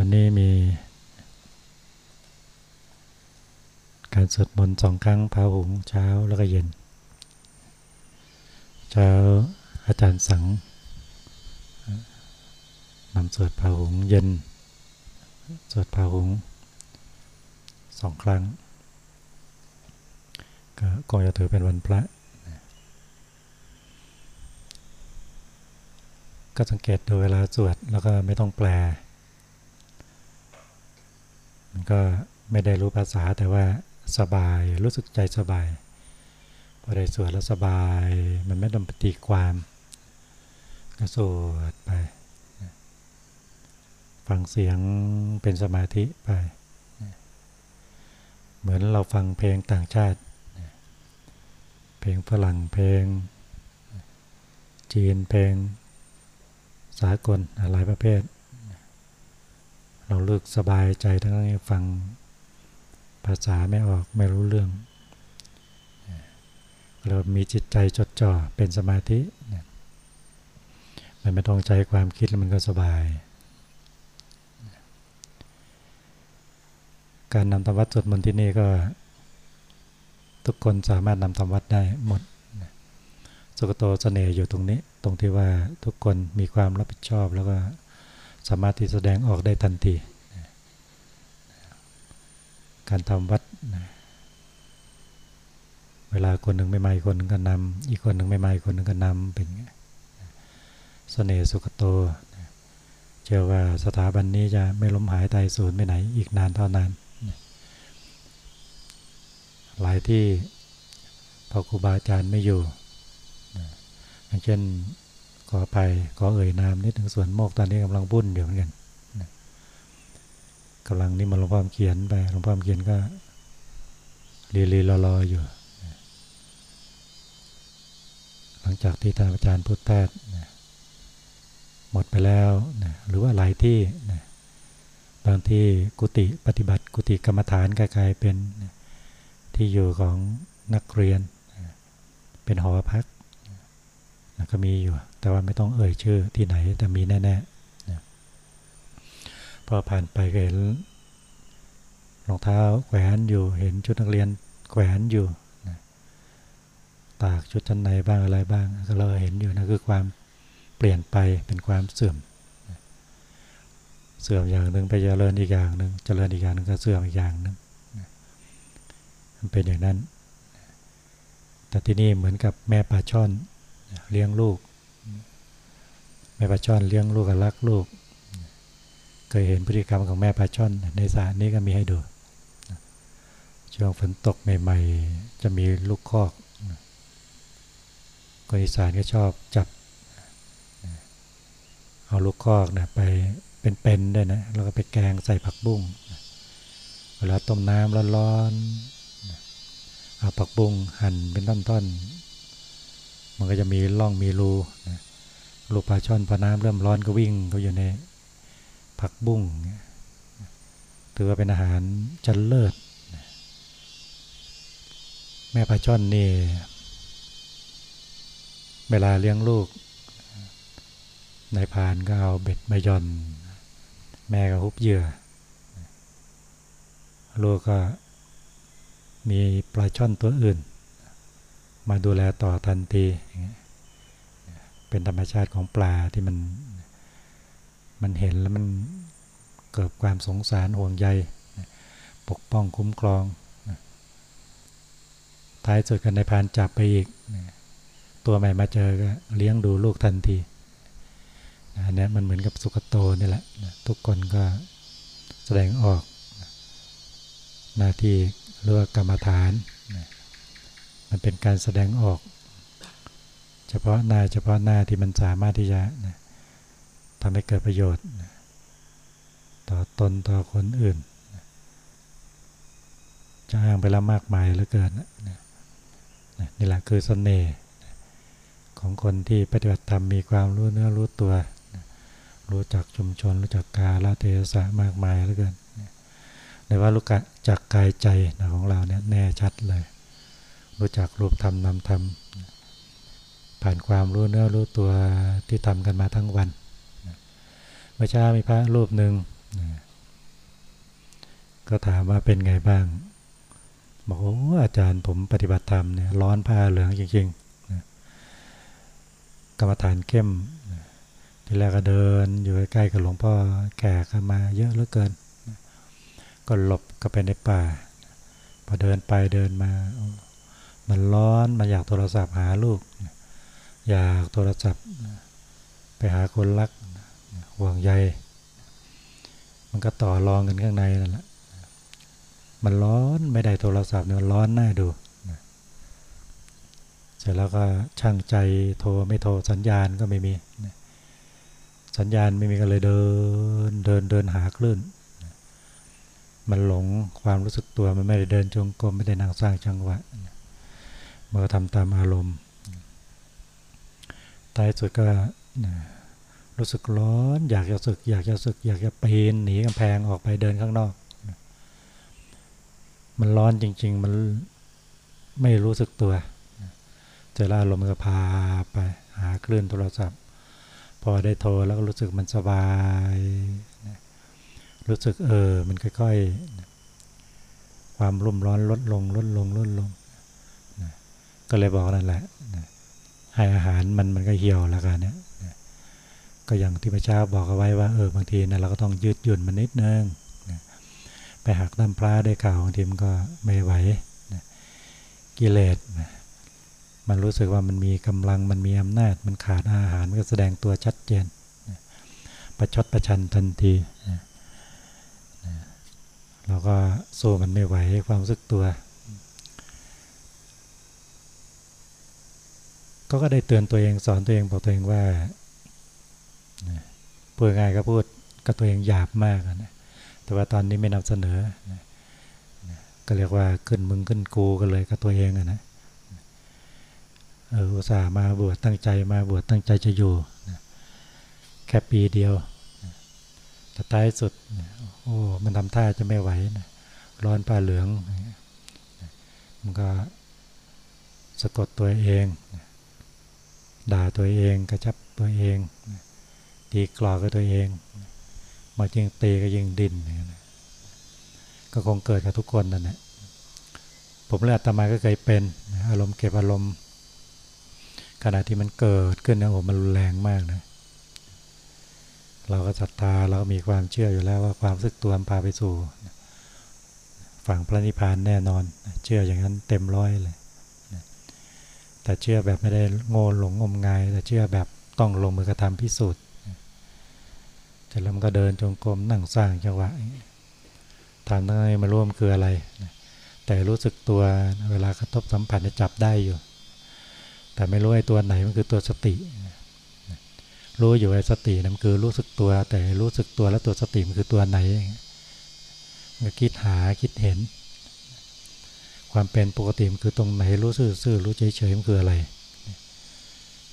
วันนี้มี การสวดมนต์สองครั้งพาหุงเช้าแล้วก็เย็น เช้าอาจารย์สังนำสวดพาหุงเย็น สวดพาหุงสองครั้ง ก็ก็จะถือเป็นวันพระก็สังเกตดูเวลาสวดแล้วก็ไม่ต้องแปล ก็ไม่ได้รู้ภาษาแต่ว่าสบายรู้สึกใจสบาย พอได้สวดแล้วสบายมันไม่ต้องปฏิความก็สวดไป ฟังเสียงเป็นสมาธิไป เหมือนเราฟังเพลงต่างชาติ เพลงฝรั่งเพลง จีนเพลง สากลหลายประเภท เราเลือกสบายใจทั้งที่ฟังภาษาไม่ออกไม่รู้เรื่อง เรามีจิตใจจดจ่อเป็นสมาธิ มันไม่ต้องใจความคิดแล้วมันก็สบาย การนำธรรมวัดสวดมนต์ที่นี่ก็ ทุกคนสามารถนำธรรมวัดได้หมดสุกโตเสน่ห์อยู่ตรงนี้ ตรงที่ว่าทุกคนมีความรับผิดชอบแล้วก็ สามารถที่แสดงออกได้ทันที การทำวัด เวลาคนหนึ่งไม่มาอีกคนหนึ่งก็นำอีกคนหนึ่งไม่มาอีกคนหนึ่งก็นำเป็นเสน่ห์สุกโตเชื่อว่าสถาบันนี้จะไม่ล้มหายตายสูญไปไหนอีกนานเท่านานหลายที่พอครูบาอาจารย์ไม่อยู่อย่างเช่น ขอไปขอเอ่ยนามนิดถึงส่วนโมกตอนนี้กำลังบุ่นอยู่เหมือนกันกำลังนี่มาหลวงพ่อเขียนไปหลวงพ่อเขียนก็รีรีรอรออยู่ หลังจากที่ท่านอาจารย์พุทธแทย์หมดไปแล้วหรือว่าหลายที่บางที่กุฏิปฏิบัติกุฏิกรรมฐานกลายเป็นที่อยู่ของนักเรียน เป็นหอพัก ก็มีอยู่ แต่ว่าไม่ต้องเอ่ยชื่อที่ไหนแต่มีแน่ๆนะพอผ่านไปก็เห็นรองเท้าแขวนอยู่ เห็นชุดนักเรียนแขวนอยู่นะตากชุดชั้นในบ้างอะไรบ้าง ก็เราเห็นอยู่นะคือความเปลี่ยนไปเป็นความเสื่อม เสื่อมอย่างหนึ่งไปเจริญอีกอย่างหนึ่งเจริญอีกอย่างหนึ่งก็เสื่อมอีกอย่างหนึ่งมันเป็นอย่างนั้น แต่ที่นี่เหมือนกับแม่ปลาช่อน เลี้ยงลูกแม่ปลาช่อนเลี้ยงลูกกับรักลูก เคยเห็นพฤติกรรมของแม่ปลาช่อน ในสารนี้ก็มีให้ดูช่วงฝนตกใหม่ ๆ จะมีลูกคอกคนอีสานก็ชอบจับ เอาลูกคอกนะไปเป็นๆด้วยนะแล้วก็ไปแกงใส่ผักบุ้งเวลาต้มน้ำร้อนๆเอาผักบุ้งหั่นเป็นท่อนๆ มันก็จะมีร่องมีรูนะลูกปลาช่อนพอน้ำเริ่มร้อนก็วิ่งเขาอยู่ในผักบุ้งถือว่าเป็นอาหารชั้นเลิศแม่ปลาช่อนนี่เวลาเลี้ยงลูกนายพานก็เอาเบ็ดมายอน แม่ก็ฮุบเหยื่อ ลูกก็มีปลาช่อนตัวอื่น มาดูแลต่อทันทีเป็นธรรมชาติของปลาที่มันมันเห็นแล้วมันเกิดความสงสารห่วงใยปกป้องคุ้มครอง ท้ายสุดกันในพานจับไปอีก ตัวใหม่มาเจอก็เลี้ยงดูลูกทันทีอันนี้มันเหมือนกับสุขโตนี่แหละ ทุกคนก็แสดงออก หน้าที่เรียกกรรมฐาน มันเป็นการแสดงออก เฉพาะหน้าเฉพาะหน้าที่มันสามารถที่จะทำให้เกิดประโยชน์ ต่อตนต่อคนอื่นจะอ้างไปแล้วมากมายเหลือเกินนี่แหละคือสเสน่ห์ของคนที่ปฏิบัติธรรมมีความรู้เนื้อรู้ตัว รู้จักชุมชน รู้จักกาลเทศะมากมายเหลือเกินแต่ว่ารู้จักกายใจของเราเนี่ยแน่ชัดเลย รู้จักรูปธรรมนามธรรม ผ่านความรู้เนื้อรู้ตัวที่ทำกันมาทั้งวันเมื่อเช้ามีพระรูปหนึ่งก็ถามว่าเป็นไงบ้าง บอกโอ้อาจารย์ผมปฏิบัติธรรมเนี่ยร้อนผ้าเหลืองจริงๆกรรมฐานเข้มทีแรกก็เดินอยู่ใกล้ๆกับหลวงพ่อแก่ขึ้นมาเยอะเหลือเกิน ก็หลบก็ไปในป่า พอเดินไปเดินมา มันร้อนมาอยากโทรศัพท์หาลูก อยากโทรศัพท์ ไปหาคนรักห่วงใย มันก็ต่อรองกันข้างในนั่นแหละมันร้อนไม่ได้โทรศัพท์เนี่ยมันร้อนหน่าดูเสร็จแล้วก็ช่างใจโทรไม่โทรสัญญาณก็ไม่มี สัญญาณไม่มีก็เลยเดินเดินเดินหาคลื่น มันหลงความรู้สึกตัวมันไม่ได้เดินจงกรมไม่ได้นั่งสร้างจังหวะ มันก็ทำตามอารมณ์ท้ายสุดก็รู้สึกร้อน อยากจะสึก อยากจะสึก อยากจะปีนหนีกำแพงออกไปเดินข้างนอก มันร้อนจริง ๆ มันไม่รู้สึกตัวเจออารมณ์ก็พาไปหาคลื่นโทรศัพท์ พอได้โทรแล้วก็รู้สึกมันสบาย รู้สึกเออ มันค่อย ๆ ความรุ่มร้อนลดลงลดลงลดลง ก็เลยบอกนั่นแหละให้อาหารมันมันก็เหี่ยวแล้วกันเนี่ยก็อย่างที่พระเจ้าบอกเอาไว้ว่าเออบางทีนะเราก็ต้องยืดหยุ่นมันนิดนึงไปหักน้ำปลาได้ข่าวบางทีมันก็ไม่ไหวกิเลสมันรู้สึกว่ามันมีกำลังมันมีอำนาจ มันขาดอาหารมันก็แสดงตัวชัดเจนประชดประชันทันทีเราก็สู้มันไม่ไหวความรู้สึกตัว ก็ก็ได้เตือนตัวเองสอนตัวเองบอกตัวเองว่าพูดง่ายก็พูดกับตัวเองหยาบมากนะแต่ว่าตอนนี้ไม่นำเสนอก็เรียกว่าขึ้นมึงขึ้นกูกันเลยกับตัวเองนะเอออุตส่าห์มาบวชตั้งใจมาบวชตั้งใจจะอยู่แค่ปีเดียวแต่ท้ายสุดโอ้มันทำท่าจะไม่ไหวนะร้อนผ้าเหลือง มันก็สะกดตัวเองนะ ด่าตัวเองกระชับตัวเอง ตีกรอกกับตัวเองมาจิงตีก็ยิงดินก็คงเกิดกับทุกคนนั่นแหละผมเลือดตมาก็เคยเป็น อารมณ์เก็บอารมณ์ ขณะที่มันเกิดขึ้นนะโอ้มันรุนแรงมากนะเราก็ศรัทธาเราก็มีความเชื่ออยู่แล้วว่าความสึกตัวพาไปสู่ฝั่งพระนิพพานแน่นอน เชื่ออย่างนั้นเต็มร้อยเลย แต่เชื่อแบบไม่ได้โง่หลงงมงาย แต่เชื่อแบบต้องลงมือกระทำพิสูจน์เสร็จแล้วมันก็เดินจงกรมนั่งสร้างจังหวะทำได้มาร่วมคืออะไร แต่รู้สึกตัวเวลากระทบสัมผัสจะจับได้อยู่ แต่ไม่รู้ไอ้ตัวไหนมันคือตัวสติ รู้อยู่ไอ้สตินั่นคือรู้สึกตัว แต่รู้สึกตัวแล้วตัวสติมันคือตัวไหนก็คิดหาคิดเห็น ความเป็นปกติมันคือตรงไหนรู้ซื่อๆรู้เฉยๆมันคืออะไร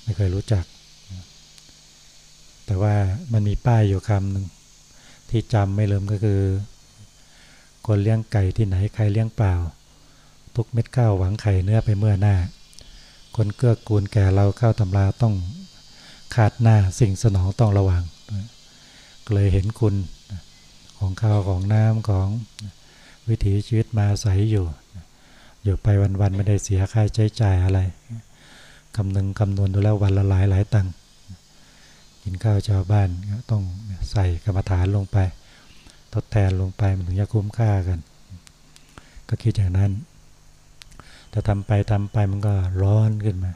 ไม่เคยรู้จัก แต่ว่ามันมีป้ายอยู่คำหนึ่งที่จำไม่ลืมก็คือ คนเลี้ยงไก่ที่ไหนใครเลี้ยงเปล่า ทุกเม็ดข้าวหวังไข่เนื้อไปเมื่อหน้า คนเกื้อกูลแก่เราเข้าตำราต้องขาดหน้าสิ่งสนองต้องระวังเลยเห็นคุณของข้าวของน้ำของวิถีชีวิตมาใสอยู่ อยู่ไปวันๆไม่ได้เสียค่าใช้จ่ายอะไรคำนึงคำนวณดูแล้ววันละหลายหลายตังค์กินข้าวชาวบ้านต้องใส่กรรมฐานลงไป ทดแทนลงไปมันถึงจะคุ้มค่ากัน ก็คิดอย่างนั้น แต่ทำไปทำไปมันก็ร้อนขึ้นมา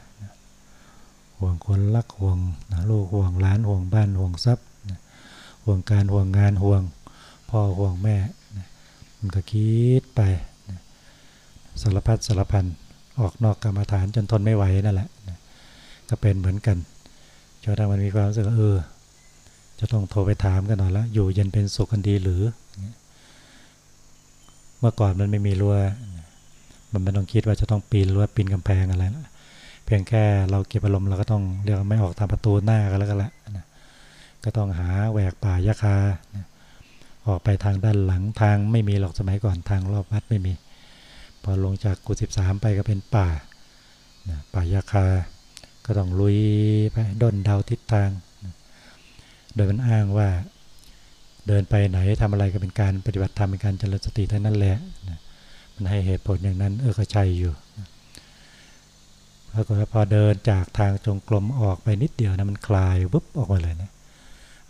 ห่วงคนรักห่วงลูกห่วงล้านห่วงบ้านห่วงทรัพย์ห่วงการห่วงงานห่วงพ่อห่วงแม่ มันก็คิดไป สารพัดสารพันออกนอกกรรมฐานจนทนไม่ไหวนั่นแหละก็เป็นเหมือนกันจนถ้ามันมีความรู้สึกเออ จะต้องโทรไปถามกันหน่อยล้วอยู่เย็นเป็นสุขกันดีหรือ เมื่อก่อนมันไม่มีรั้วมันไม่ต้องคิดว่าจะต้องปีนรั้วปีนกำแพงอะไรละเพียงแค่เราเก็บอารมณ์เราก็ต้องเรียกไม่ออกทางประตูหน้ากันแล้วกันละก็ต้องหาแหวกป่ายาคาออกไปทางด้านหลังทางไม่มีหรอกสมัยก่อนทางรอบวัดไม่มี พอลงจากกุฏิสิบสามไปก็เป็นป่าป่ายาคา ก็ต้องลุยไปด้นเดาทิศทาง โดยมันอ้างว่าเดินไปไหนทำอะไรก็เป็นการปฏิบัติธรรมเป็นการเจริญสติเทั้งนั้นแหละมันให้เหตุผลอย่างนั้นเออก็ใช่อยู่แล้วก็พอเดินจากทางจงกรมออกไปนิดเดียวนะมันคลายวุบออกมาเลยนะ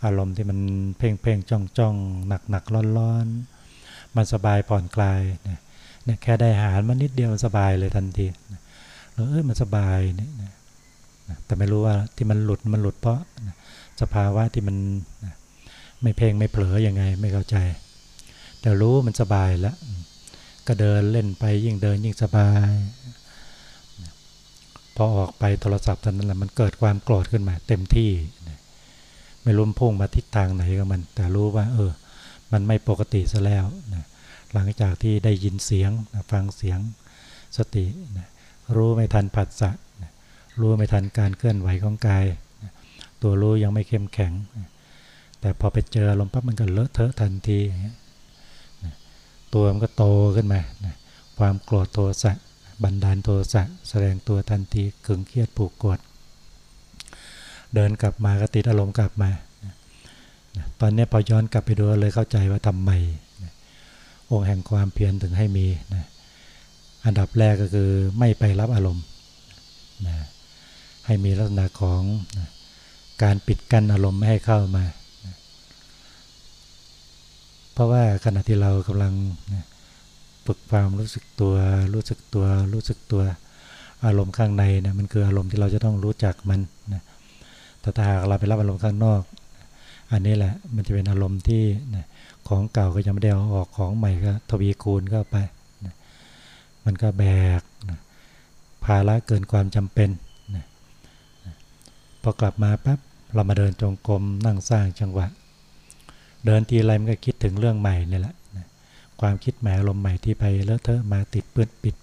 อารมณ์ที่มันเพ่งเพ่งจ้องจ้องหนักหนักร้อนร้อนมันสบายผ่อนคลายเนี่ยแค่ได้อาหารมันนิดเดียวสบายเลยทันทีแล้วเออมันสบายเนี่ยแต่ไม่รู้ว่าที่มันหลุดมันหลุดเพราะสภาวะที่มันไม่เพ่งไม่เผลออยังไงไม่เข้าใจ แต่รู้มันสบายแล้ว ก็เดินเล่นไปยิ่งเดินยิ่งสบาย พอออกไปโทรศัพท์ตอนนั้นแหละมันเกิดความโกรธขึ้นมา เต็มที่ ไม่รู้พุ่งมาทิศทางไหนกับมัน แต่รู้ว่า เออ มันไม่ปกติซะแล้วนะ หลังจากที่ได้ยินเสียงฟังเสียงสตินะรู้ไม่ทันผัสสะรู้ไม่ทันการเคลื่อนไหวของกาย ตัวรู้ยังไม่เข้มแข็ง แต่พอไปเจอลมปั๊บมันก็เลอะเทอะทันทีตัวมันก็โตขึ้นมาความโกรธโทสะบันดาลโทสะแสดงตัวทันทีขึงเครียดผูกกดเดินกลับมาก็ติดอารมณ์กลับมา ตอนนี้พอย้อนกลับไปดูเลยเข้าใจว่าทำไม องค์แห่งความเพียรถึงให้มีนะอันดับแรกก็คือไม่ไปรับอารมณ์นะให้มีลักษณะของนะการปิดกั้นอารมณ์ไม่ให้เข้ามานะเพราะว่าขณะที่เรากำลังนะฝึกความรู้สึกตัว รู้สึกตัว รู้สึกตัว อารมณ์ข้างในนะมันคืออารมณ์ที่เราจะต้องรู้จักมันนะแต่ถ้าหากเราไปรับอารมณ์ข้างนอก อันนี้แหละมันจะเป็นอารมณ์ที่นะ ของเก่าก็ยังไม่ได้เอาออกของใหม่ก็ทวีคูณเข้าไป มันก็แบกภาระเกินความจำเป็นพอกลับมาปั๊บเรามาเดินจงกรมนั่งสร้างจังหวะ เดินทีไรมันก็คิดถึงเรื่องใหม่นี่แหละความคิดแหมอารมณ์ใหม่ที่ไปเลอะเทอะมาติดเปื้อนปิด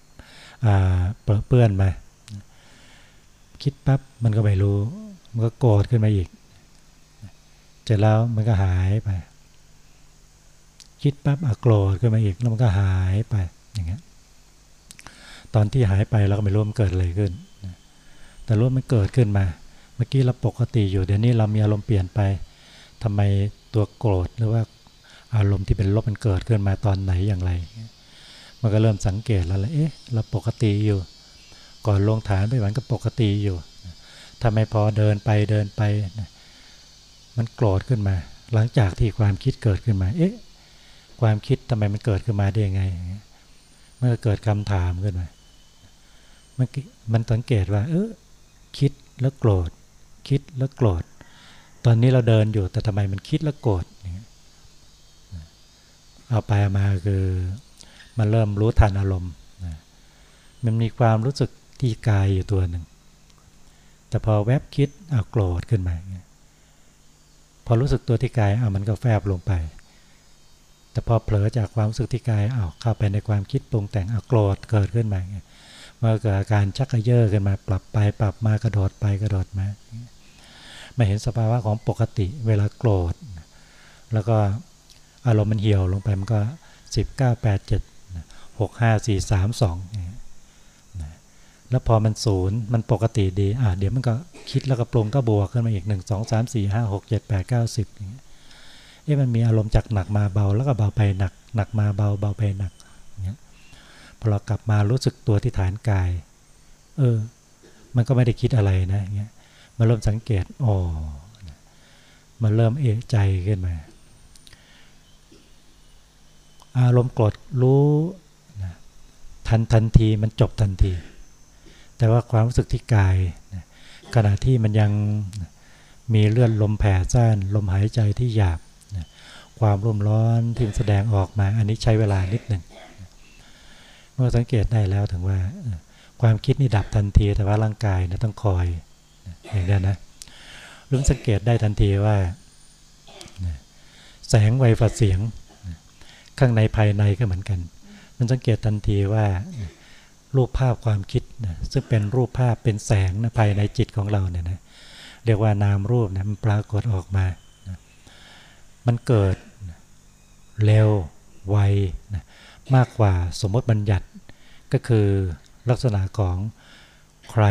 เปื้อเปื้อนมา คิดปั๊บมันก็ไม่รู้ มันก็โกรธขึ้นมาอีกเสร็จแล้วมันก็หายไป คิดปั๊บอโกรธขึ้นมาอีกแล้วมันก็หายไปอย่างเงี้ยตอนที่หายไปเราก็ไม่รู้มันเกิดอะไรขึ้น แต่รู้มันเกิดขึ้นมา เมื่อกี้เราปกติอยู่เดี๋ยวนี้เรามีอารมณ์เปลี่ยนไปทำไมตัวโกรธหรือว่าอารมณ์ที่เป็นลบมันเกิดขึ้นมาตอนไหนอย่างไร มันก็เริ่มสังเกตแล้วละเอ๊ะเราปกติอยู่ ก่อนลงฐานไปหวันก็ปกติอยู่ทำไมพอเดินไปเดินไป มันโกรธขึ้นมา หลังจากที่ความคิดเกิดขึ้นมา เอ๊ะ ความคิดทำไมมันเกิดขึ้นมาได้ยังไง เมื่อเกิดคำถามขึ้นมามันมันสังเกตว่า เออคิดแล้วโกรธ คิดแล้วโกรธ ตอนนี้เราเดินอยู่แต่ทำไมมันคิดแล้วโกรธเอาไปมาคือมันเริ่มรู้ทันอารมณ์มันมีความรู้สึกที่กายอยู่ตัวหนึ่ง แต่พอแวบคิดเอาโกรธขึ้นมาพอรู้สึกตัวที่กายเอามันก็แฟบลงไป แต่พอเผลอจากความรู้สึกที่กายเอาเข้าไปในความคิดปรุงแต่งเอาโกรธเกิดขึ้นมาเมื่อเกิดอาการชักกระเยาะขึ้นมา ปรับไปปรับมากระโดดไปกระโดดมามาเห็นสภาวะของปกติเวลาโกรธ แล้วก็อารมณ์มันเหี่ยวลงไปมันก็สิบเก้าแปดเจ็ดหกห้าสี่สามสองแล้วพอมันศูนย์มันปกติดีอะเดี๋ยวมันก็คิดแล้วก็ปรุงก็บวกขึ้นมาอีกหนึ่งสองสามสี่ห้าหกเจ็ดแปด เอ๊ะมันมีอารมณ์จากหนักมาเบาแล้วก็เบาไปหนัก หนักมาเบาเบาไปหนักเงี้ยพอเรากลับมารู้สึกตัวที่ฐานกาย เออ มันก็ไม่ได้คิดอะไรนะเงี้ยมาเริ่มสังเกตอ๋อมันเริ่มเอะใจขึ้นมา อารมณ์โกรธรู้นะทันทันทีมันจบทันที แต่ว่าความรู้สึกที่กายนะขณะที่มันยังมีเลือดลมแผ่ซ่านลมหายใจที่หยาบ ความรุ่มร้อนที่แสดงออกมา อันนี้ใช้เวลานิดหนึ่งเมื่อสังเกตได้แล้วถึงว่า ความคิดนี่ดับทันที แต่ว่าร่างกายนะต้องคอยอย่างนี้นะรู้สังเกตได้ทันทีว่า แสงไวฝัดเสียง ข้างในภายในก็เหมือนกัน มันสังเกตทันทีว่ารูปภาพความคิดนะซึ่งเป็นรูปภาพเป็นแสงนะภายในจิตของเราเนี่ยนะเรียกว่านามรูปนะมันปรากฏออกมานะมันเกิด เร็วไวนะมากกว่าสมมติบัญญัติก็คือลักษณะของใคร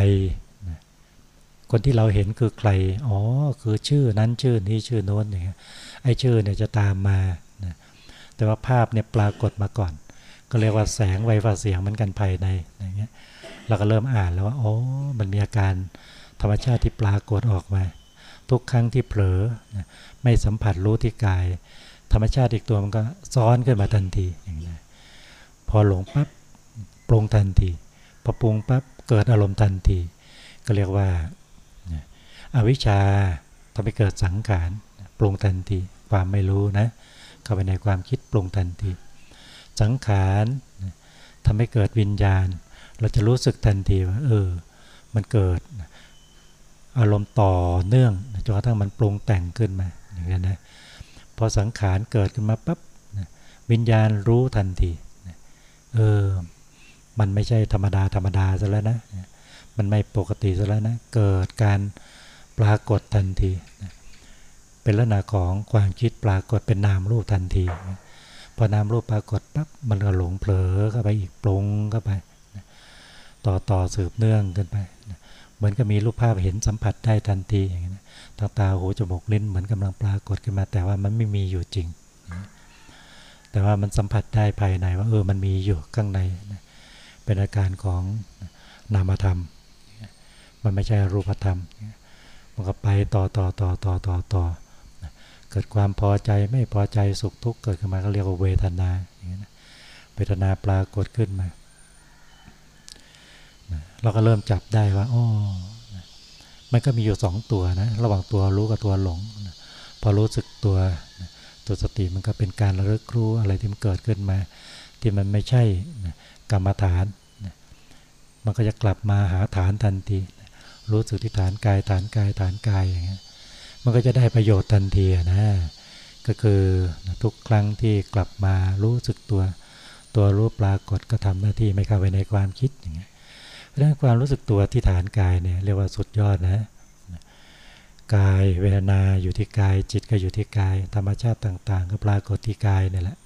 นะคนที่เราเห็นคือใคร อ๋อ คือชื่อนั้นชื่อนี้ชื่อโน้นอย่างเงี้ยไอ้ชื่อเนี่ยจะตามมานะแต่ว่าภาพเนี่ยปรากฏมาก่อน ก็เรียกว่าแสงไวฟ้าเสียงมันกันภายในอย่างเงี้ยเราก็เริ่มอ่านแล้วว่าอ๋อมันมีอาการธรรมชาติที่ปรากฏออกมา ทุกครั้งที่เผลอนะไม่สัมผัสรู้ที่กาย ธรรมชาติอีกตัวมันก็ซ้อนขึ้นมาทันทีอย่างนี้พอหลงปั๊บปรุงทันทีพอปรุงปั๊บเกิดอารมณ์ทันที ก็เรียกว่าอวิชชาทำให้เกิดสังขารปรุงทันที ความไม่รู้นะ เข้าไปในความคิดปรุงทันที สังขารทำให้เกิดวิญญาณ เราจะรู้สึกทันทีว่าเออ มันเกิดอารมณ์ต่อเนื่องจนกระทั่งมันปรุงแต่งขึ้นมาอย่างนี้นะ พอสังขารเกิดขึ้นมาปั๊บวิญญาณรู้ทันทีเออ มันไม่ใช่ธรรมดาธรรมดาซะแล้วนะ มันไม่ปกติซะแล้วนะ เกิดการปรากฏทันที เป็นลักษณะของความคิดปรากฏเป็นนามรูปทันที พอนามรูปปรากฏปั๊บมันก็หลงเผลอเข้าไปอีกปรุงเข้าไป ต่อต่อสืบเนื่องกันไป เหมือนกับมีรูปภาพเห็นสัมผัสได้ทันทีอย่างนี้ทางตาหูจมูกลิ้นเหมือนกำลังปรากฏขึ้นมา แต่ว่ามันไม่มีอยู่จริง แต่ว่ามันสัมผัสได้ภายในว่าเออมันมีอยู่ข้างใน เป็นอาการของนามธรรม มันไม่ใช่รูปธรรม มันก็ไปต่อต่อต่อต่อต่อต่อเกิดความพอใจไม่พอใจสุขทุกข์เกิดขึ้นมาก็เรียกว่าเวทนาเวทนาปรากฏขึ้นมา เราก็เริ่มจับได้ว่าอ๋อมันก็มีอยู่สองตัวนะ ระหว่างตัวรู้กับตัวหลง พอรู้สึกตัว ตัวสติมันก็เป็นการระลึกรู้อะไรที่มันเกิดขึ้นมา ที่มันไม่ใช่กรรมฐาน มันก็จะกลับมาหาฐานทันที รู้สึกที่ฐานกายฐานกายฐานกายอย่างเงี้ย มันก็จะได้ประโยชน์ทันทีนะ ก็คือทุกครั้งที่กลับมารู้สึกตัว ตัวรู้ปรากฏก็ทำหน้าที่ไม่เข้าไปในความคิดอย่างเงี้ย เรื่องความรู้สึกตัวที่ฐานกายเนี่ยเรียกว่าสุดยอดนะกายเวทนาอยู่ที่กาย จิตก็อยู่ที่กาย ธรรมชาติต่าง ๆ ก็ปรากฏที่กายนี่แหละ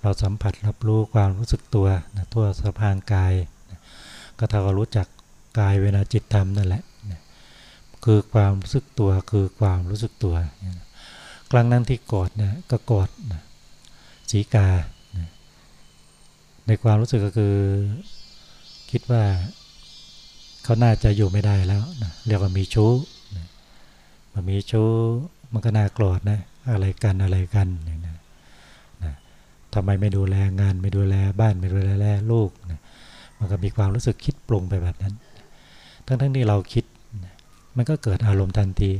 เราสัมผัสรับรู้ความรู้สึกตัวนะทั่วสะพานกายนะก็เท่ากับรู้จักกายเวทนาจิตธรรมนั่นแหละนะคือความรู้สึกตัวคือความรู้สึกตัวนะครั้งนั้นที่กอดเนี่ยก็กอดนะสีกานะในความรู้สึกก็คือ คิดว่าเขาน่าจะอยู่ไม่ได้แล้วนะเรียกว่ามีชู้มันมีชู้มันก็น่าโกรธนะอะไรกันอะไรกันอย่างนะนะทำไมไม่ดูแลงานไม่ดูแลบ้านไม่ดูแลลูกนะมันก็มีความรู้สึกคิดปรุงไปแบบนั้น ทั้งทั้งที่เราคิด มันก็เกิดอารมณ์ทันที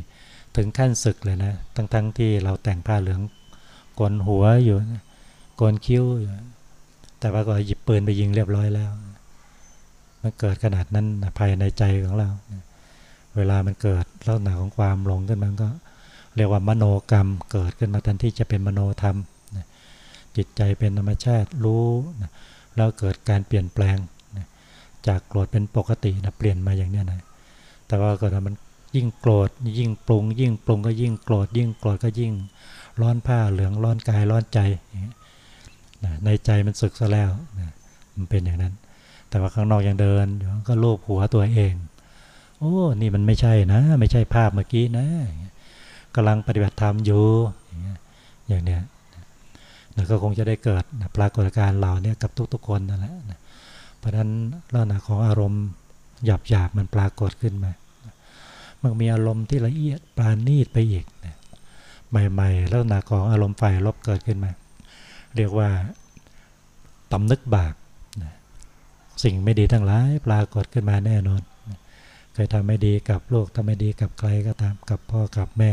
ถึงขั้นศึกเลยนะ ทั้งทั้งที่เราแต่งผ้าเหลืองกนหัวอยู่นะกนคิ้วอยู่ แต่ว่าก็หยิบปืนไปยิงเรียบร้อยแล้ว มันเกิดขนาดนั้นภายในใจของเรา เวลามันเกิดลักษณะของความหลงขึ้นมันก็ เรียกว่ามโนกรรมเกิดขึ้นมาทันที่จะเป็นมโนธรรม จิตใจเป็นธรรมชาติรู้ แล้วเกิดการเปลี่ยนแปลง จากโกรธเป็นปกตินะเปลี่ยนมาอย่างนี้นะ แต่ว่าก็มันยิ่งโกรธยิ่งปรุง ยิ่งปรุงก็ยิ่งโกรธยิ่งโกรธก็ยิ่งร้อนผ้าเหลืองร้อนกายร้อนใจ ในใจมันสึกซะแล้วมันเป็นอย่างนั้น แต่ว่าข้างนอกยังเดินก็โลภหัวตัวเอง โอ้ นี่มันไม่ใช่นะ ไม่ใช่ภาพเมื่อกี้นะกำลังปฏิบัติธรรมอยู่ อย่างเนี้ยแล้วก็คงจะได้เกิดปรากฏการณ์เหล่านี้กับทุกๆคนนั่นแหละเพราะฉะนั้นลักษณะของอารมณ์หยาบหยาบมันปรากฏขึ้นมา มันมีอารมณ์ที่ละเอียดปราณีตไปอีกใหม่ๆลักษณะของอารมณ์ไฟลบเกิดขึ้นมา เรียกว่าตำนึกบาป สิ่งไม่ดีทั้งหลายปรากฏขึ้นมาแน่นอน เคยทำไม่ดีกับลูกทำไม่ดีกับใครก็ตามกับพ่อกับแม่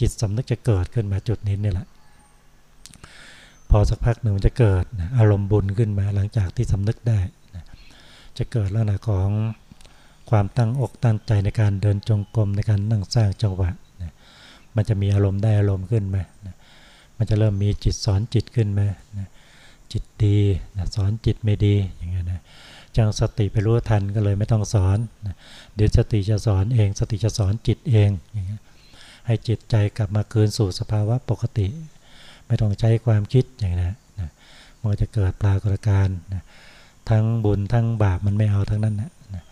จิตสำนึกจะเกิดขึ้นมาจุดนี้นี่แหละ พอสักพักหนึ่งมันจะเกิดอารมณ์บุญขึ้นมาหลังจากที่สำนึกได้ จะเกิดลักษณะของความตั้งอกตั้งใจในการเดินจงกรมในการนั่งสร้างจังหวะมันจะมีอารมณ์ได้อารมณ์ขึ้นมามันจะเริ่มมีจิตสอนจิตขึ้นมานะ จิตดีนะสอนจิตไม่ดีอย่างเงี้ยนะจังสติไปรู้ทันก็เลยไม่ต้องสอนนะเดี๋ยวสติจะสอนเอง สติจะสอนจิตเองอย่างเงี้ยให้จิตใจกลับมาคืนสู่สภาวะปกติ ไม่ต้องใช้ความคิดอย่างนี้นะมันจะเกิดปรากฏการณ์นะทั้งบุญทั้งบาปมันไม่เอาทั้งนั้นนะนะ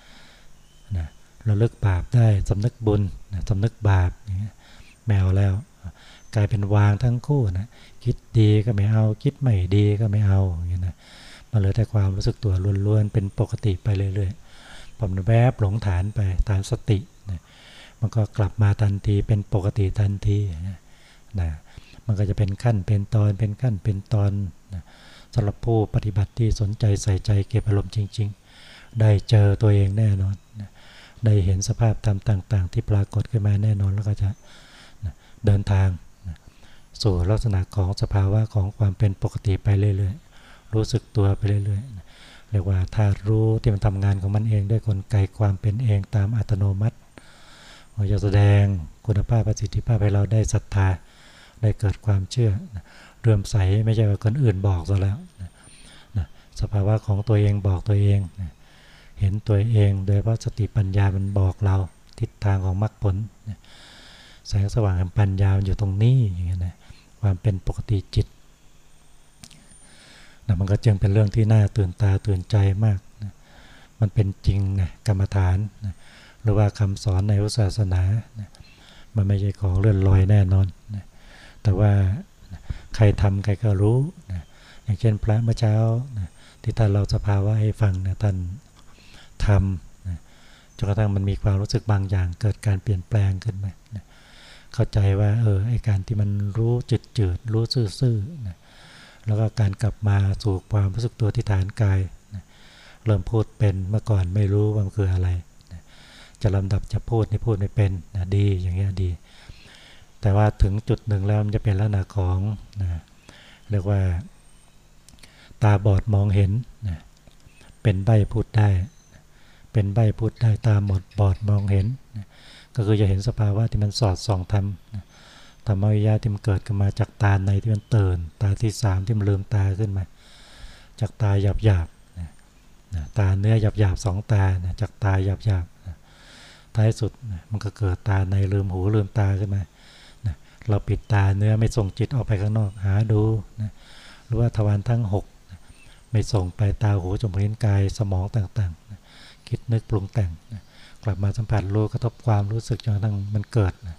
นะระลึกบาปได้สำนึกบุญสำนึกบาปอย่างเงี้ยแมวแล้ว กลายเป็นวางทั้งคู่นะคิดดีก็ไม่เอา คิดไม่ดีก็ไม่เอาอย่างนี้นะมันเลยแต่ความรู้สึกตัวล้วนๆเป็นปกติไปเรื่อยๆผมแวบหลงฐานไปฐานสตินะมันก็กลับมาทันทีเป็นปกติทันทีนะนะมันก็จะเป็นขั้นเป็นตอนเป็นขั้นเป็นตอนนะสำหรับผู้ปฏิบัติที่สนใจใส่ใจเก็บอารมณ์จริง ๆ ได้เจอตัวเองแน่นอนนะได้เห็นสภาพธรรมต่าง ๆ ที่ปรากฏขึ้นมาแน่นอนแล้วก็จะนะเดินทาง สู่ลักษณะของสภาวะของความเป็นปกติไปเรื่อยๆ รู้สึกตัวไปเรื่อยๆ เรียกว่าธาตุรู้ที่มันทำงานของมันเองด้วยกลไกความเป็นเองตามอัตโนมัติมันจะแสดงคุณภาพประสิทธิภาพให้เราได้ศรัทธาได้เกิดความเชื่อเรื่มใสไม่ใช่ว่าคนอื่นบอกซะแล้วสภาวะของตัวเองบอกตัวเอง เห็นตัวเอง โดยเพราะสติปัญญามันบอกเราทิศทางของมรรคผลแสงสว่างแห่งปัญญาอยู่ตรงนี้อย่างเงี้ยนะ ความเป็นปกติจิตนะมันก็จึงเป็นเรื่องที่น่าตื่นตาตื่นใจมากนะมันเป็นจริงนะกรรมฐานนะหรือว่าคำสอนในศาสนานะมันไม่ใช่ของเลื่อนลอยแน่นอนนะแต่ว่าใครทำใครก็รู้นะอย่างเช่นพระเมื่อเช้านะที่ท่านเราสภาวะให้ฟังนะท่านทำนะจนกระทั่งมันมีความรู้สึกบางอย่างเกิดการเปลี่ยนแปลงขึ้นมานะ เข้าใจว่าเออไอการที่มันรู้จืดจืดรู้ซื่อๆนะแล้วก็การกลับมาสู่ความรู้สึกตัวที่ฐานกายนะเริ่มพูดเป็นเมื่อก่อนไม่รู้ว่ามันคืออะไรนะจะลำดับจะพูดนี่พูดไม่เป็นนะดีอย่างเงี้ยดี แต่ว่าถึงจุดหนึ่งแล้วมันจะเป็นลักษณะของนะเรียกว่า ตาบอดมองเห็นนะเป็นใบพูดได้ เป็นใบพูดได้ตาหมดบอดมองเห็นนะ ก็คือจะเห็นสภาวะที่มันสอดส่องทำธรรมวิยาที่มันเกิดขึ้นมาจากตาในที่มันเตือนตาที่สามที่มันลืมตาขึ้นมา จากตาหยาบหยาบตาเนื้อหยาบหยาบสองตาจากตาหยาบหยาบท้ายสุดมันก็เกิดตาในลืมหูลืมตาขึ้นมาเราปิดตาเนื้อไม่ส่งจิตออกไปข้างนอกหาดูนะหรือว่าทวารทั้ง6นะไม่ส่งไปตาหูจมูกลิ้นกายสมองต่างๆนะคิดนึกปรุงแต่งนะ กลับมาสัมผัสรู้กระทบความรู้สึกจนกระทั่งมันเกิดนะ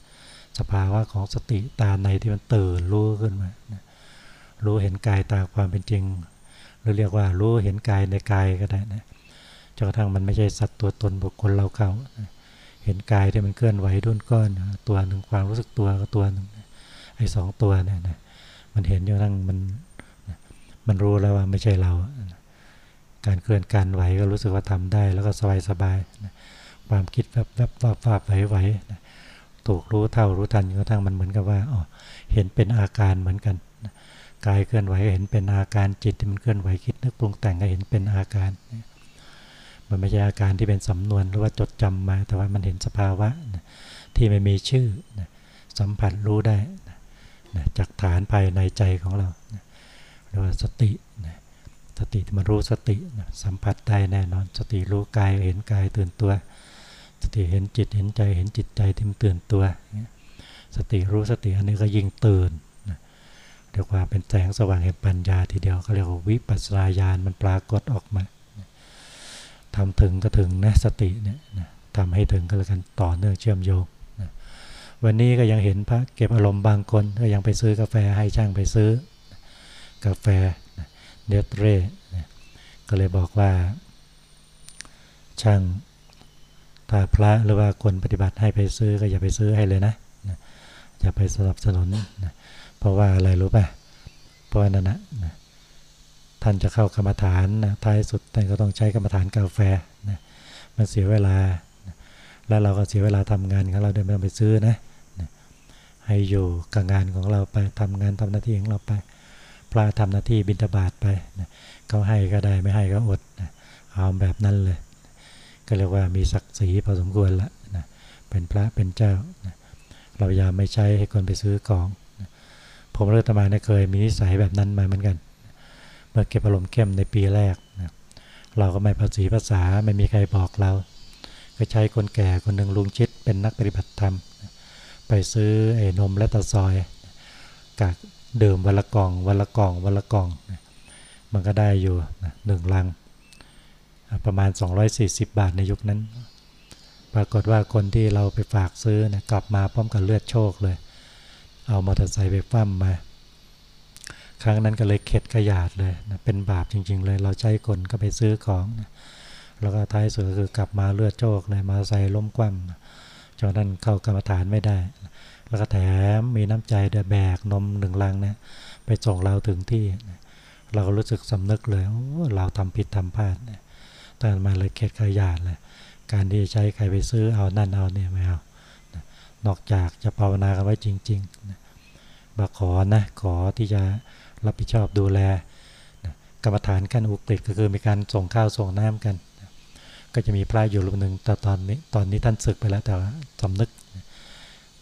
สภาวะของสติตาในที่มันตื่นรู้ขึ้นมานะรู้เห็นกายตาความเป็นจริง หรือเรียกว่ารู้เห็นกายในกายก็ได้นะจนกระทั่งมันไม่ใช่สัตว์ตัวตนบุคคลเราเขานะเห็นกายที่มันเคลื่อนไหวดุนก้อน ตัวหนึ่งความรู้สึกตัวก็ตัวหนึ่งไอ้สองตัวเนี่ยนะมันเห็นอยู่ทั้งมันมันรู้แล้วว่าไม่ใช่เรา การเคลื่อนการไหวก็รู้สึกว่าทำได้ แล้วก็สบายสบาย ความคิดแวบแวบวาบวาบไหวไหวถูกรู้เท่ารู้ทันก็ทั้งมันเหมือนกับว่าอ๋อเห็นเป็นอาการเหมือนกันกายเคลื่อนไหวเห็นเป็นอาการจิตที่มันเคลื่อนไหวคิดนึกปรุงแต่งก็เห็นเป็นอาการ มันไม่ใช่อาการที่เป็นสำนวนหรือว่าจดจำมา แต่ว่ามันเห็นสภาวะที่ไม่มีชื่อสัมผัสรู้ได้จากฐานภายในใจของเราเรียกว่าสติสติมันรู้สติสัมผัสได้แน่นอน สติรู้กายเห็นกายตื่นตัว สติเห็นจิตเห็นใจเห็นจิตใจที่มันตื่นตัว สติรู้สติอันนี้ก็ยิ่งตื่นเรียกว่าเป็นแสงสว่างแห่งปัญญาทีเดียวเขาเรียกว่าวิปัสสนาญาณมันปรากฏออกมาทำถึงก็ถึงนะสติเนี่ยทำให้ถึงก็แล้วกันต่อเนื่องเชื่อมโยงนะวันนี้ก็ยังเห็นพระเก็บอารมณ์บางคนก็ยังไปซื้อกาแฟให้ช่างไปซื้อกาแฟเนตเร่ก็เลยบอกว่าช่าง ถ้าพระหรือว่าคนปฏิบัติให้ไปซื้อก็อย่าไปซื้อให้เลยนะอย่าไปสนับสนุนนะเพราะว่าอะไรรู้ป่ะเพราะนั่นนะท่านจะเข้ากรรมฐานนะท้ายสุดท่านก็ต้องใช้กรรมฐานกาแฟนะมันเสียเวลานะแล้วเราก็เสียเวลาทำงานของเราเดินไม่ต้องไปซื้อนะนะให้อยู่กับงานของเราไปทำงานทำหน้าที่ของเราไปพระทำหน้าที่บิณฑบาตไปนะเขาให้ก็ได้ไม่ให้ก็อดนะเอาแบบนั้นเลย ก็เรียกว่ามีศักดิ์ศรีพอสมควรละนะเป็นพระเป็นเจ้านะเราอย่าไม่ใช้ให้คนไปซื้อของนะผมเลิกตมาเนี่ยเคยมีนิสัยแบบนั้นมาเหมือนกัน เมื่อเก็บอารมณ์เข้มในปีแรกนะเราก็ไม่ภาษีภาษาไม่มีใครบอกเรา ก็ใช้คนแก่คนหนึ่งลุงชิดเป็นนักปฏิบัติธรรม ไปซื้อไอ้นมและตะซอยกากดื่มวันละกล่องวันละกล่องวันละกล่อง มันก็ได้อยู่หนึ่งลัง ประมาณ 240 บาทในยุคนั้น ปรากฏว่าคนที่เราไปฝากซื้อนี่ยกลับมาพร้อมกับเลือดโชคเลย เอามอเตอร์ไซค์ไปฟั่มมา ครั้งนั้นก็เลยเข็ดกระยาดเลยนะเป็นบาปจริง ๆ เลย เราใช้คนก็ไปซื้อของนะแล้วก็ท้ายสุดคือกลับมาเลือดโชคเลยมาใส่ล้มคว่ำจนนั้นเข้ากรรมฐานไม่ได้ แล้วก็แถมมีน้ำใจเดแบกนมหนึ่งลังนี่ยไปส่งเราถึงที่ เรารู้สึกสำนึกเลยโอ้เราทำผิดทำพลาดนี่ ตั้งมาเลยเข็ดขยาดเลยการที่ใช้ใครไปซื้อเอานั่นเอาเนี่ยไม่เอานอกจากจะภาวนากันไว้จริงๆนะบาขอนะขอที่จะรับผิดชอบดูแลกรรมฐานขั้นอุกฤษก็คือมีการส่งข้าวส่งน้ำกัน ก็จะมีพระอยู่รูปหนึ่งแต่ตอนนี้ตอนนี้ท่านศึกไปแล้วแต่สำนึก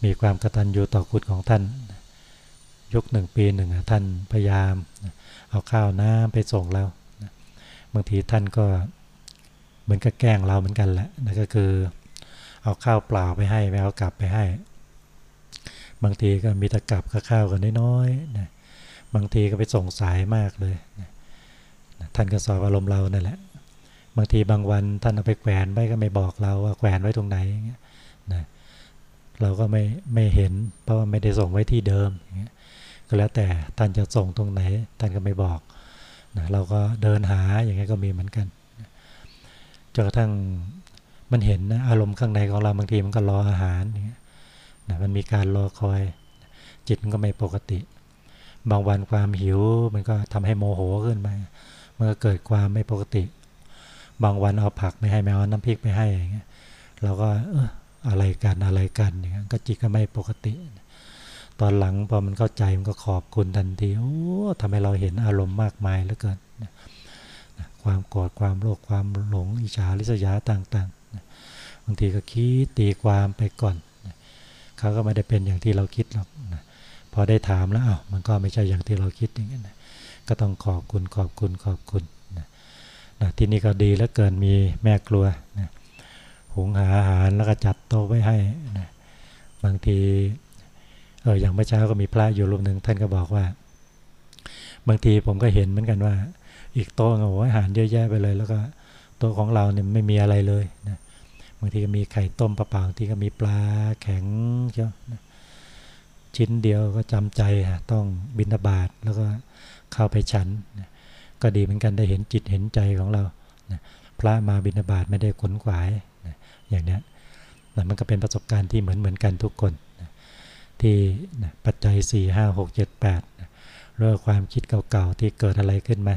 มีความกตัญญูต่อคุณของท่าน ยุคหนึ่งปีหนึ่งท่านพยายามเอาข้าวน้ำไปส่งเรานะบางทีท่านก็ มือนกับแกล้งเราเหมือนกันแหละนั่นก็คือ เอาข้าวเปล่าไปให้ไม่เอากลับไปให้ บางทีก็มีตะกลับกับข้าวกันน้อยๆนะบางทีก็ไปส่งสายมากเลยนะท่านก็สอบอารมณ์เรานั่นแหละ บางทีบางวันท่านเอาไปแขวนไว้ก็ไม่บอกเราว่าแขวนไว้ตรงไหนนะเราก็ไม่ไม่เห็น เพราะว่าไม่ได้ส่งไว้ที่เดิมก็แล้วแต่ท่านจะส่งตรงไหน ท่านก็ไม่บอกนะเราก็เดินหาอย่างเงี้ยก็มีเหมือนกัน จนกระทั่งมันเห็นนะอารมณ์ข้างในของเราบางทีมันก็รออาหารอย่างเงี้ยนะมันมีการรอคอย จิตมันก็ไม่ปกติ บางวันความหิวมันก็ทำให้โมโหขึ้นมามันก็เกิดความไม่ปกติ บางวันเอาผักไม่ให้แมวน้ำพริกไม่ให้อย่างเงี้ยเราก็เอออะไรกันอะไรกันอย่างเงี้ยก็จิตก็ไม่ปกติ ตอนหลังพอมันเข้าใจมันก็ขอบคุณทันทีโอ้ทำให้เราเห็นอารมณ์มากมายเหลือเกิน ความโกรธความโลภความหลงอิจฉาริษยาต่างๆบางทีก็คิดตีความไปก่อนเขาก็ไม่ได้เป็นอย่างที่เราคิดหรอกพอได้ถามแล้วอ้าวมันก็ไม่ใช่อย่างที่เราคิดอย่างนั้นก็ต้องขอบคุณขอบคุณขอบคุณนะที่นี่ก็ดีแล้วเกินมีแม่ครัวนะหุงหาอาหารแล้วก็จัดโต๊ะไว้ให้นะบางทีเอออย่างเมื่อเช้าก็มีพระอยู่รูปหนึ่งท่านก็บอกว่า บางทีผมก็เห็นเหมือนกันว่า อีกโต๊ะโอ้อาหารเยอะแยะไปเลย แล้วก็โต๊ะของเราเนี่ยไม่มีอะไรเลยนะบางทีก็มีไข่ต้มเปล่าที่ก็มีปลาแข็งเจ้าชิ้นเดียวก็จำใจต้องบินบาตแล้วก็เข้าไปฉันนะก็ดีเหมือนกันได้เห็นจิตเห็นใจของเรานะพระมาบินบาตไม่ได้ขนขวายนะอย่างนี้นะมันก็เป็นประสบการณ์ที่เหมือนเหมือนกันทุกคนนะที่นะปัจจัย 4 5 6 7 8 เรื่องความคิดเก่าๆที่เกิดอะไรขึ้นมา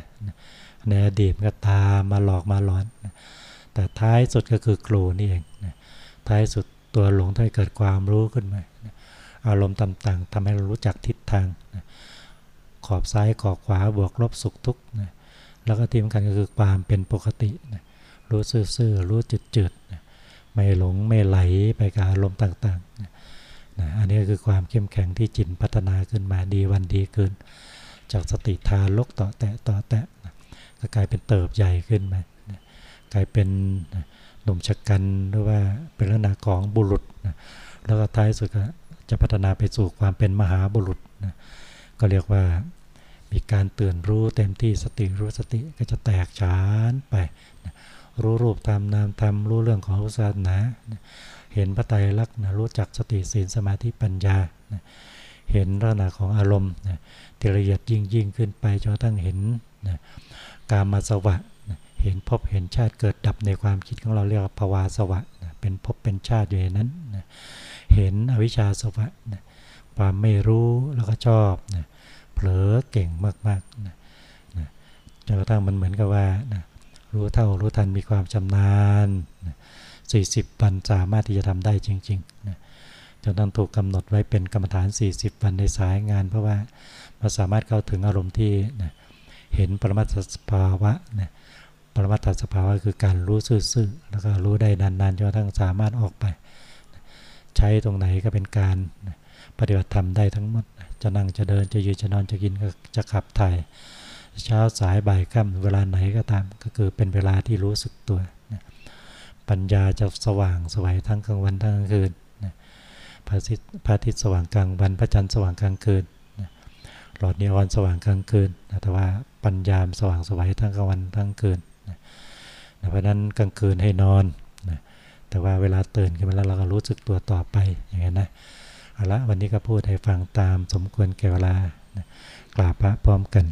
ในอดีตก็ตามมาหลอกมาหลอน แต่ท้ายสุดก็คือครูนี่เองท้ายสุดตัวหลงทำให้เกิดความรู้ขึ้นมาอารมณ์ต่างๆทำให้เรารู้จักทิศทางขอบซ้ายขอบขวาบวกลบสุขทุกข์แล้วก็ที่สำคัญก็คือความเป็นปกติรู้ซื่อๆรู้จืดๆไม่หลงไม่ไหลไปกับอารมณ์ต่างๆ อันนี้คือความเข้มแข็งที่จิตพัฒนาขึ้นมาดีวันดีขึ้น จากสติทาลกต่อแตะต่อแตะก็กลายเป็นเติบใหญ่ขึ้นมากลายเป็นหนุ่มชะกันหรือว่าเป็นลักษณะของบุรุษแล้วก็ท้ายสุดก็จะพัฒนาไปสู่ความเป็นมหาบุรุษก็เรียกว่ามีการเตือนรู้เต็มที่สติรู้สติก็จะแตกฉานไปรู้รูปตามนามทำรู้เรื่องของศาสนา เห็นพระไตรลักษณ์รู้จักสติศีลสมาธิปัญญาเห็นลักษณะของอารมณ์ที่ละเอียดยิ่งยิ่งขึ้นไปจนตั้งเห็นนะการมาสวะนะเห็นพบเห็นชาติเกิดดับในความคิดของเราเรียกว่าภาวาสวะนะเป็นพบเป็นชาติอยู่ในนั้นนะเห็นอวิชชาสวะนะความไม่รู้แล้วก็ชอบนะเผลอเก่งมากๆนะนะจนกระทั่งมันเหมือนกับว่านะรู้เท่ารู้ทันมีความชำนาญนะ สี่สิบวันสามารถที่จะทำได้จริงๆนะจนต้องถูกกำหนดไว้เป็นกรรมฐาน 40 วันในสายงาน เพราะว่าเราสามารถเข้าถึงอารมณ์ที่นะเห็นปรมัตถสภาวะนะปรมัตถสภาวะคือการรู้ซื่อๆแล้วก็รู้ได้นานๆจนทั้งสามารถออกไป ใช้ตรงไหนก็เป็นการปฏิบัติธรรมได้ทั้งหมด จะนั่งจะเดินจะยืนจะนอนจะกินก็จะขับถ่ายเช้าสายบ่ายค่ำเวลาไหนก็ตามก็คือเป็นเวลาที่รู้สึกตัว ปัญญาจะสว่างสวยทั้งกลางวันทั้งกลางคืนนะพระอาทิตย์สว่างกลางวันพระจันทร์สว่างกลางคืนหลอดนีออนสว่างกลางคืนนะแต่ว่าปัญญาสว่างสวยทั้งกลางวันทั้งคืนนะเพราะนั้นกลางคืนให้นอนนะแต่ว่าเวลาตื่นขึ้นมาแล้วเราก็รู้สึกตัวต่อไปอย่างนี้นนะเอาละวันนี้ก็พูดให้ฟังตามสมควรแก่เวลานะกราบพระพร้อมกัน